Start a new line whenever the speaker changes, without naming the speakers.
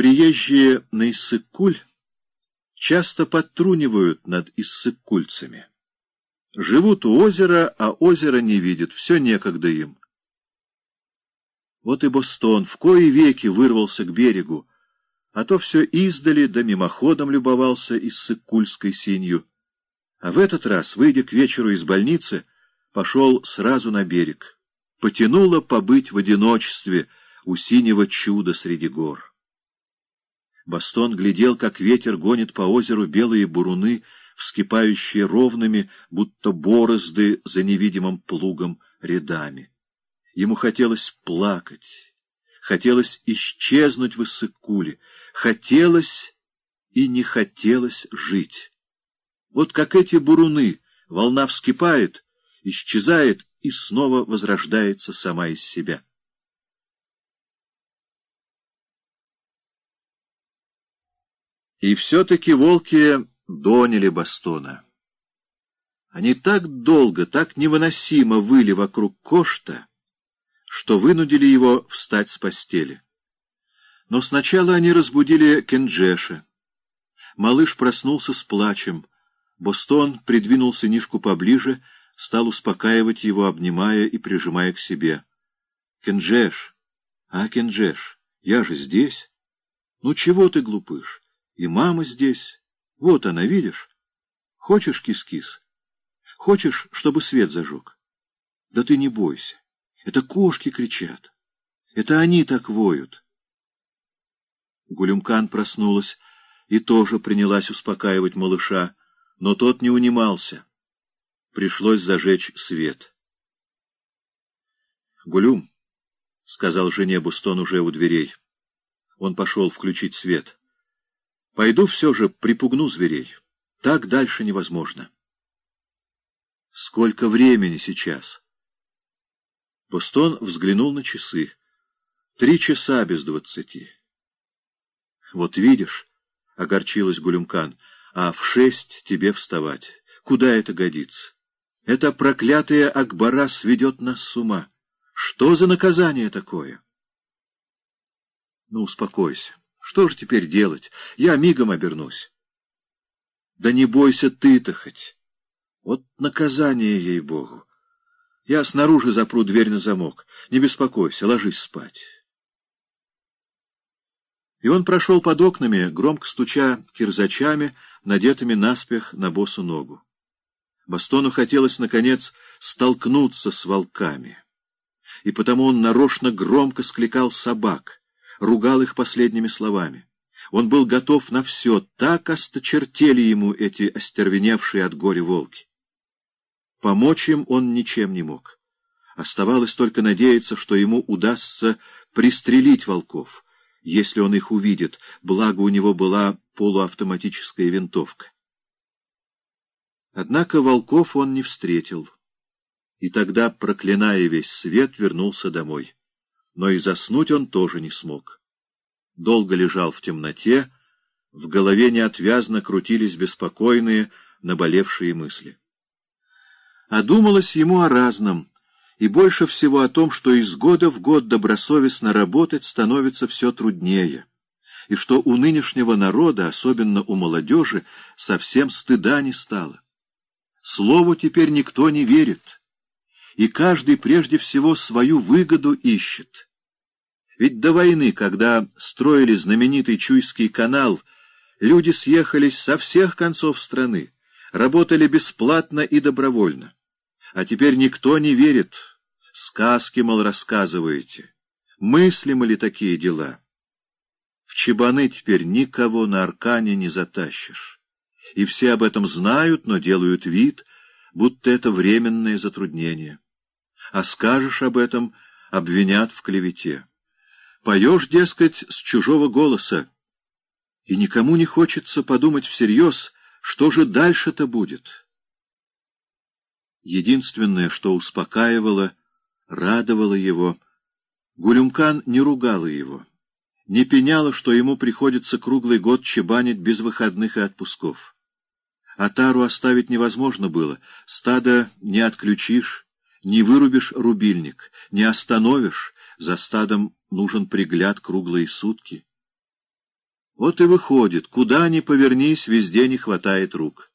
Приезжие на Иссык-Куль часто подтрунивают над иссык-кульцами. Живут у озера, а озеро не видят, все некогда им. Вот и Бостон в кои веки вырвался к берегу, а то все издали да мимоходом любовался иссык-кульской синью. А в этот раз, выйдя к вечеру из больницы, пошел сразу на берег. Потянуло побыть в одиночестве у синего чуда среди гор. Бастон глядел, как ветер гонит по озеру белые буруны, вскипающие ровными, будто борозды за невидимым плугом рядами. Ему хотелось плакать, хотелось исчезнуть в Иссык-Куле, хотелось и не хотелось жить. Вот как эти буруны, волна вскипает, исчезает и снова возрождается сама из себя. И все-таки волки доняли Бастона. Они так долго, так невыносимо выли вокруг Кошта, что вынудили его встать с постели. Но сначала они разбудили Кенджеша. Малыш проснулся с плачем. Бостон придвинул сынишку поближе, стал успокаивать его, обнимая и прижимая к себе. — Кенджеш! А, Кенджеш, я же здесь. Ну чего ты глупыш? И мама здесь. Вот она, видишь? Хочешь кис-кис? Хочешь, чтобы свет зажег? Да ты не бойся. Это кошки кричат. Это они так воют. Гулюмкан проснулась и тоже принялась успокаивать малыша, но тот не унимался. Пришлось зажечь свет. — Гулюм, — сказал жене Бустон уже у дверей. Он пошел включить свет. — Пойду все же припугну зверей. Так дальше невозможно. Сколько времени сейчас? Бостон взглянул на часы. Три часа без двадцати. Вот видишь, — огорчилась Гулюмкан, — а в шесть тебе вставать. Куда это годится? Это проклятая Акбара сведет нас с ума. Что за наказание такое? Ну, успокойся. Что же теперь делать? Я мигом обернусь. Да не бойся ты-то хоть. Вот наказание, ей-богу. Я снаружи запру дверь на замок. Не беспокойся, ложись спать. И он прошел под окнами, громко стуча кирзачами, надетыми наспех на босу ногу. Бастону хотелось, наконец, столкнуться с волками. И потому он нарочно громко скликал собак — ругал их последними словами. Он был готов на все, так осточертели ему эти остервеневшие от горя волки. Помочь им он ничем не мог. Оставалось только надеяться, что ему удастся пристрелить волков, если он их увидит, благо у него была полуавтоматическая винтовка. Однако волков он не встретил, и тогда, проклиная весь свет, вернулся домой но и заснуть он тоже не смог. Долго лежал в темноте, в голове неотвязно крутились беспокойные, наболевшие мысли. А думалось ему о разном, и больше всего о том, что из года в год добросовестно работать становится все труднее, и что у нынешнего народа, особенно у молодежи, совсем стыда не стало. Слову теперь никто не верит и каждый прежде всего свою выгоду ищет. Ведь до войны, когда строили знаменитый Чуйский канал, люди съехались со всех концов страны, работали бесплатно и добровольно. А теперь никто не верит. Сказки, мол, рассказываете. Мыслимы ли такие дела? В чебаны теперь никого на аркане не затащишь. И все об этом знают, но делают вид, будто это временное затруднение. А скажешь об этом, обвинят в клевете. Поешь, дескать, с чужого голоса. И никому не хочется подумать всерьез, что же дальше-то будет. Единственное, что успокаивало, радовало его, Гулюмкан не ругала его, не пеняла, что ему приходится круглый год чебанить без выходных и отпусков. Атару оставить невозможно было, стадо не отключишь, не вырубишь рубильник, не остановишь, за стадом нужен пригляд круглые сутки. Вот и выходит, куда ни повернись, везде не хватает рук.